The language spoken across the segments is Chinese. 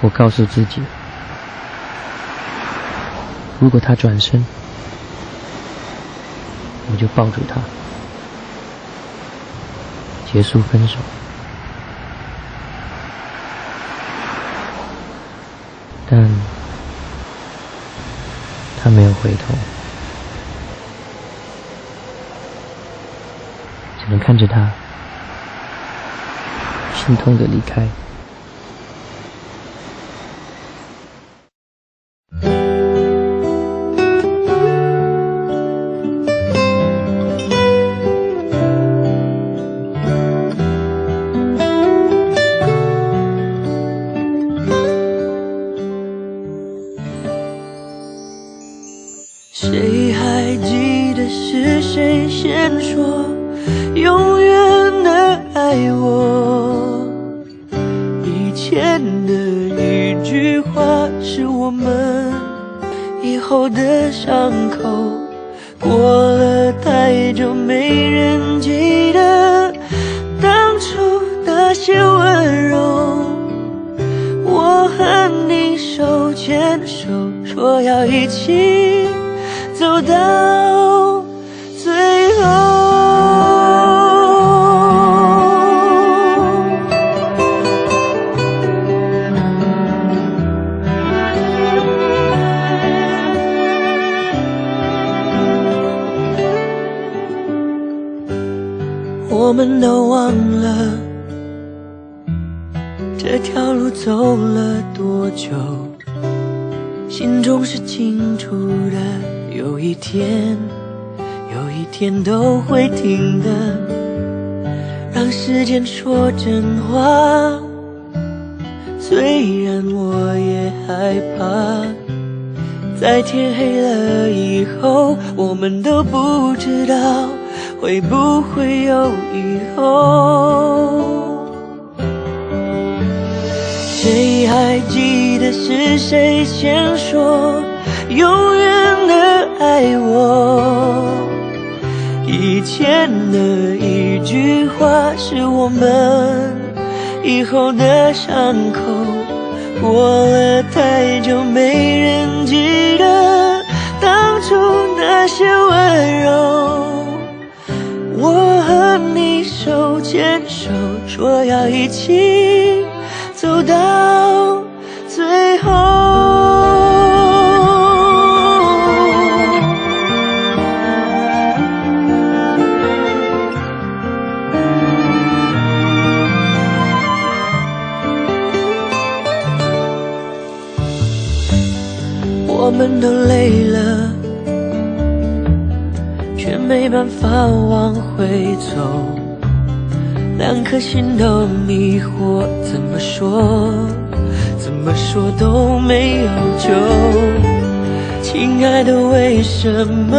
我告诉自己，如果他转身，我就抱住他，结束分手。但他没有回头，只能看着他心痛的离开。永远的爱我？以前的一句话是我们以后的伤口。过了太久，没人记得当初那些温柔。我和你手牵手，说要一起。走到我们都忘了这条路走了多久，心中是清楚的。有一天，有一天都会停的。让时间说真话，虽然我也害怕，在天黑了以后，我们都不知道会不会有以后。谁还记得是谁先说永远的？爱我，以前的一句话是我们以后的伤口。过了太久，没人记得当初那些温柔。牵手，说要一起走到最后。我们都累了，却没办法往回走。两颗心都迷惑，怎么说，怎么说都没有救。亲爱的，为什么？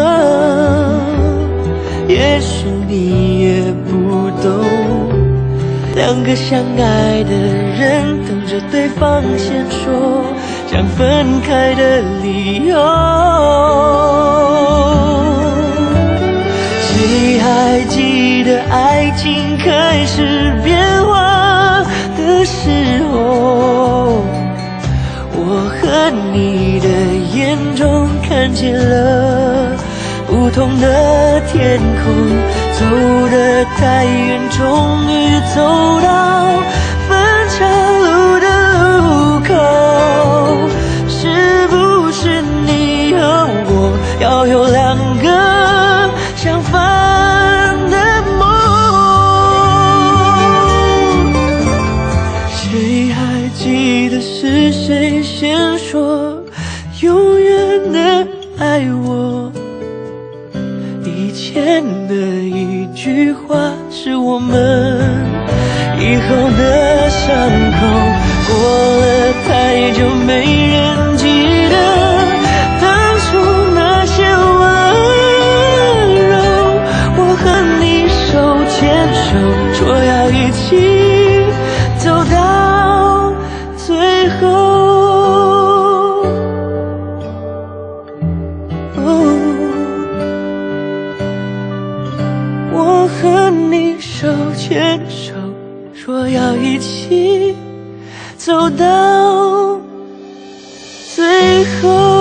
也许你也不懂。两个相爱的人，等着对方先说。想分开的理由，谁还记得爱开始变化的时候？我和你的眼中看见了不同的天空，走得太远，终于走到前的一句话是我们以后的伤口。过了太久，没人记得当初那些温柔。我和你手牵手，说要一起和你手牵手说要一起走到最后。